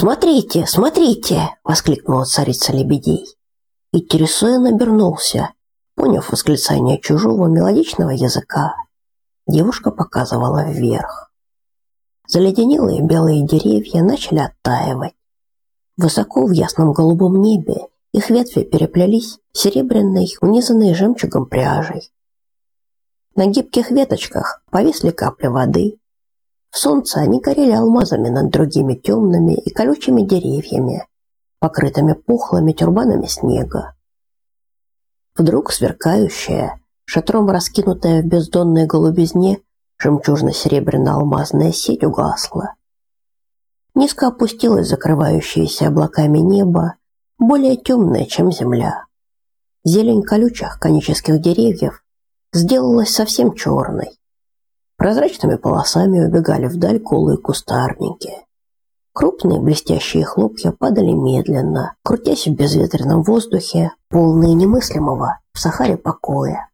«Смотрите, смотрите!» – воскликнула царица лебедей. И Тересуэн обернулся, поняв восклицание чужого мелодичного языка. Девушка показывала вверх. Заледенелые белые деревья начали оттаивать. Высоко в ясном голубом небе их ветви переплелись серебряной, унизанной жемчугом пряжей. На гибких веточках повисли капли воды. В солнце они горели алмазами над другими темными и колючими деревьями, покрытыми пухлыми тюрбанами снега. Вдруг сверкающая, шатром раскинутая в бездонной голубизне, жемчужно-серебряно-алмазная сеть угасла. Низко опустилось закрывающееся облаками небо, более темное, чем земля. Зелень колючих конических деревьев сделалась совсем черной. Прозрачными полосами убегали вдаль голые кустарники. Крупные блестящие хлопья падали медленно, крутясь в безветренном воздухе, полные немыслимого в Сахаре покоя.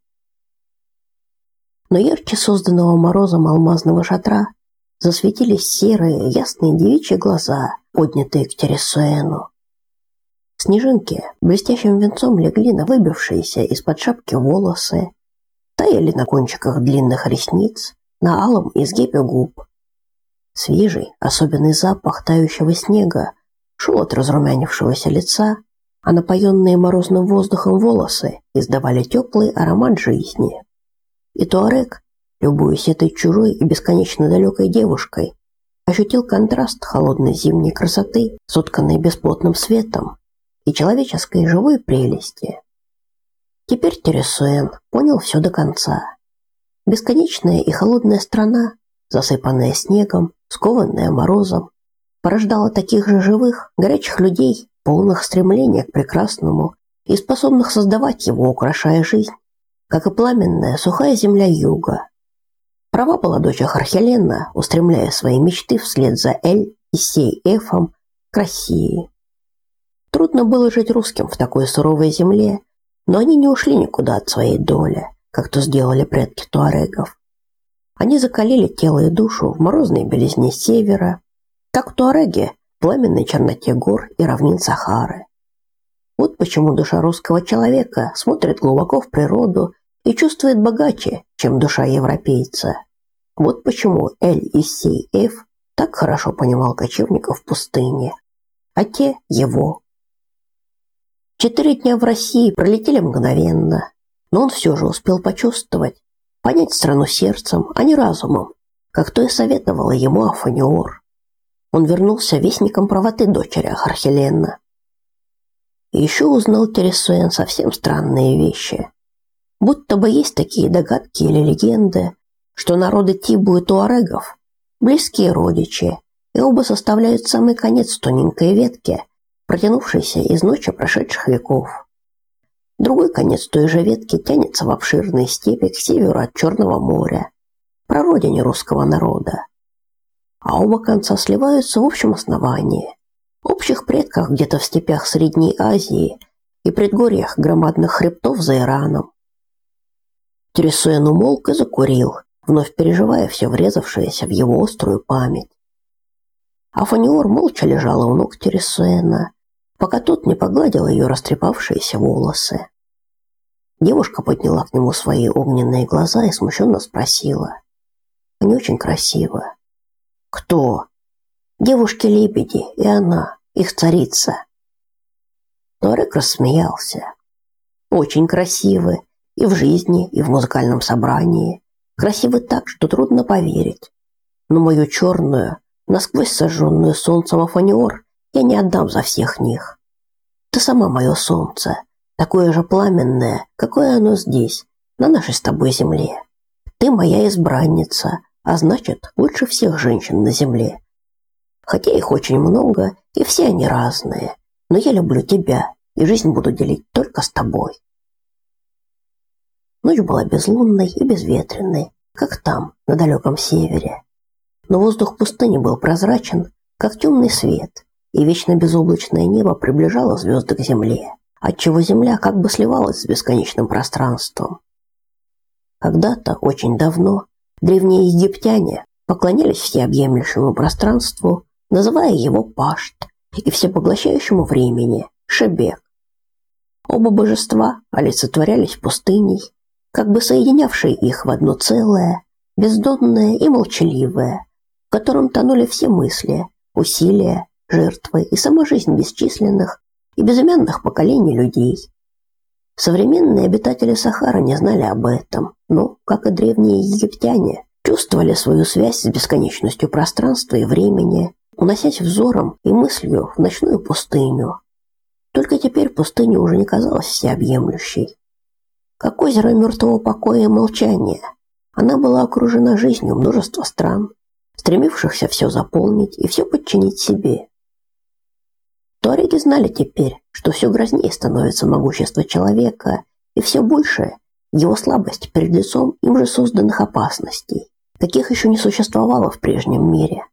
Но ярче созданного морозом алмазного шатра засветились серые, ясные девичьи глаза, поднятые к Тересуэну. Снежинки блестящим венцом легли на выбившиеся из-под шапки волосы, таяли на кончиках длинных ресниц, на алом изгибе губ. Свежий, особенный запах тающего снега шел от разрумянившегося лица, а напоенные морозным воздухом волосы издавали теплый аромат жизни. И Туарек, любуясь этой чужой и бесконечно далекой девушкой, ощутил контраст холодной зимней красоты, сотканной бесплотным светом, и человеческой живой прелести. Теперь Тересуэн понял все до конца. Бесконечная и холодная страна, засыпанная снегом, скованная морозом, порождала таких же живых, горячих людей, полных стремления к прекрасному и способных создавать его, украшая жизнь, как и пламенная сухая земля юга. Права была дочь Архелена, устремляя свои мечты вслед за Эль и Сей Эфом к России. Трудно было жить русским в такой суровой земле, но они не ушли никуда от своей доли, как то сделали предки туарегов. Они закалили тело и душу в морозной белизне севера, как туареги в пламенной черноте гор и равнин Сахары. Вот почему душа русского человека смотрит глубоко в природу и чувствует богаче, чем душа европейца. Вот почему Эль Иссей Эф так хорошо понимал кочевников в пустыне, а те его. Четыре дня в России пролетели мгновенно, но он все же успел почувствовать, понять страну сердцем, а не разумом, как то и советовала ему Афаниор. Он вернулся вестником правоты дочери Ахархелена. И еще узнал Тересуэн совсем странные вещи. Будто бы есть такие догадки или легенды, что народы Тибу и Туарегов – близкие родичи, и оба составляют самый конец тоненькой ветки – протянувшийся из ночи прошедших веков. Другой конец той же ветки тянется в обширные степи к северу от Черного моря, прародине русского народа. А оба конца сливаются в общем основании, общих предках где-то в степях Средней Азии и предгорьях громадных хребтов за Ираном. Тресуэн умолк и закурил, вновь переживая все врезавшееся в его острую память. Афаниор молча лежала у ног Тересуэна, пока тот не погладил ее растрепавшиеся волосы. Девушка подняла к нему свои огненные глаза и смущенно спросила. «Они очень красивы». «Кто?» «Девушки-лебеди, и она, их царица». Торек рассмеялся. «Очень красивы, и в жизни, и в музыкальном собрании. Красивы так, что трудно поверить. Но мою черную, насквозь сожженную солнцем Афаниор я не отдам за всех них. Ты сама мое солнце, такое же пламенное, какое оно здесь, на нашей с тобой земле. Ты моя избранница, а значит, лучше всех женщин на земле. Хотя их очень много, и все они разные, но я люблю тебя, и жизнь буду делить только с тобой. Ночь была безлунной и безветренной, как там, на далеком севере. Но воздух пустыни был прозрачен, как темный свет, и вечно безоблачное небо приближало звезды к земле, отчего земля как бы сливалась с бесконечным пространством. Когда-то, очень давно, древние египтяне поклонялись всеобъемлющему пространству, называя его Пашт и всепоглощающему времени Шебек. Оба божества олицетворялись пустыней, как бы соединявшей их в одно целое, бездонное и молчаливое, в котором тонули все мысли, усилия, жертвы и сама жизнь бесчисленных и безымянных поколений людей. Современные обитатели Сахары не знали об этом, но, как и древние египтяне, чувствовали свою связь с бесконечностью пространства и времени, уносясь взором и мыслью в ночную пустыню. Только теперь пустыня уже не казалась всеобъемлющей. Как озеро мертвого покоя и молчания, она была окружена жизнью множества стран, стремившихся все заполнить и все подчинить себе. Туареги знали теперь, что все грознее становится могущество человека и все больше его слабость перед лицом им же созданных опасностей, каких еще не существовало в прежнем мире.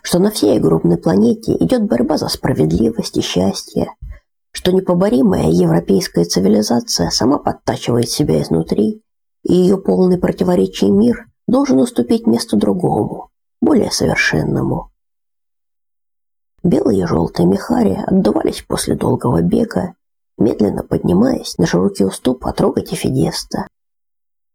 Что на всей огромной планете идет борьба за справедливость и счастье, что непоборимая европейская цивилизация сама подтачивает себя изнутри, и ее полный противоречий мир должен уступить место другому, более совершенному. Белые и желтые мехари отдувались после долгого бега, медленно поднимаясь на широкий уступ от рога Тифидеста.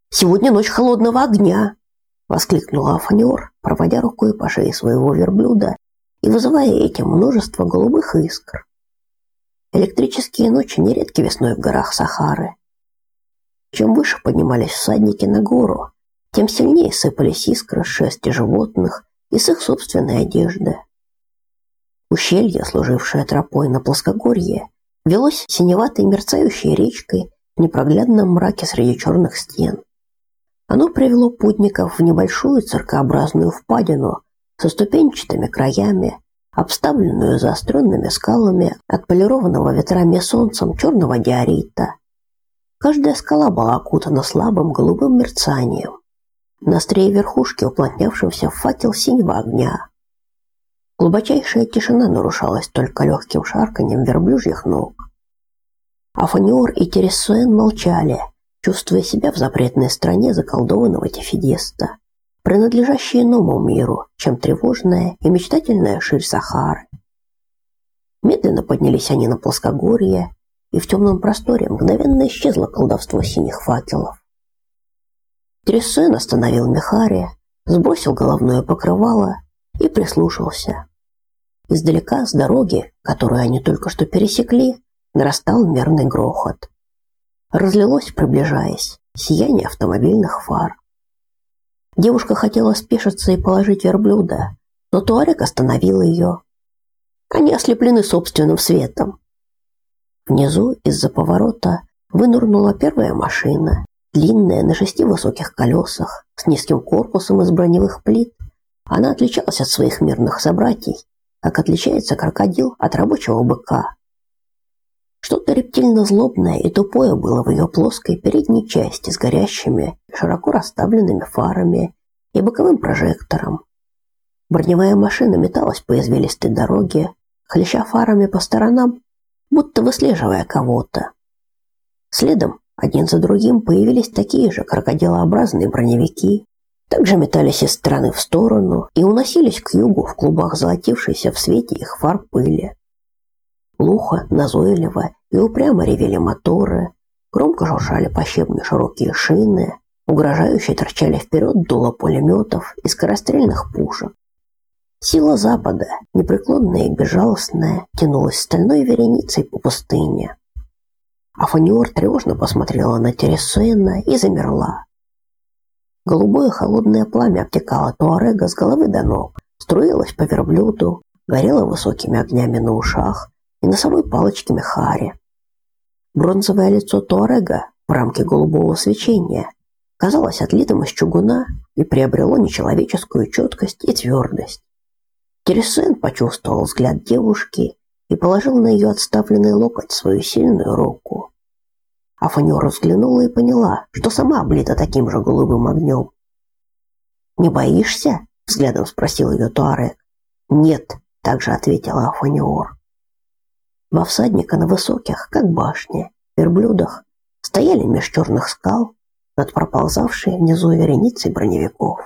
«Сегодня ночь холодного огня!» — воскликнула Афаниор, проводя рукой по шее своего верблюда и вызывая этим множество голубых искр. Электрические ночи нередки весной в горах Сахары. Чем выше поднимались всадники на гору, тем сильнее сыпались искры с шерсти животных и с их собственной одежды. Ущелье, служившее тропой на плоскогорье, велось синеватой мерцающей речкой в непроглядном мраке среди черных стен. Оно привело путников в небольшую циркообразную впадину со ступенчатыми краями, обставленную заостренными скалами отполированного ветрами солнцем черного диорита. Каждая скала была окутана слабым голубым мерцанием. На острие верхушки уплотнявшимся в факел синего огня. Глубочайшая тишина нарушалась только легким шарканьем верблюжьих ног. Афаниор и Тересуэн молчали, чувствуя себя в запретной стране заколдованного Тефидеста принадлежащие иному миру, чем тревожная и мечтательная ширь Сахары. Медленно поднялись они на плоскогорье, и в темном просторе мгновенно исчезло колдовство синих факелов. Тресен остановил Мехари, сбросил головное покрывало и прислушался. Издалека с дороги, которую они только что пересекли, нарастал мерный грохот. Разлилось, приближаясь, сияние автомобильных фар. Девушка хотела спешиться и положить верблюда, но Туарек остановил ее. Они ослеплены собственным светом. Внизу из-за поворота вынырнула первая машина, длинная на шести высоких колесах, с низким корпусом из броневых плит. Она отличалась от своих мирных собратьей, как отличается крокодил от рабочего быка. Что-то рептильно-злобное и тупое было в ее плоской передней части с горящими, широко расставленными фарами и боковым прожектором. Броневая машина металась по извилистой дороге, хлеща фарами по сторонам, будто выслеживая кого-то. Следом один за другим появились такие же крокодилообразные броневики, также метались из стороны в сторону и уносились к югу в клубах золотившейся в свете их фар пыли. Глухо, назойливо и упрямо ревели моторы, громко шуршали по щебню широкие шины, угрожающе торчали вперед дула пулеметов и скорострельных пушек. Сила Запада, непреклонная и безжалостная, тянулась стальной вереницей по пустыне. Афаниор тревожно посмотрела на Тересуэна и замерла. Голубое холодное пламя обтекало Туарега с головы до ног, струилось по верблюду, горело высокими огнями на ушах, и носовой палочке Мехари. Бронзовое лицо Туарега в рамке голубого свечения казалось отлитым из чугуна и приобрело нечеловеческую четкость и твердость. Тересен почувствовал взгляд девушки и положил на ее отставленный локоть свою сильную руку. Афаньора взглянула и поняла, что сама облита таким же голубым огнем. «Не боишься?» – взглядом спросил ее Туарек. «Нет», – также ответила Афаниор. Во всадника на высоких, как башни, верблюдах стояли меж черных скал над проползавшей внизу вереницей броневиков.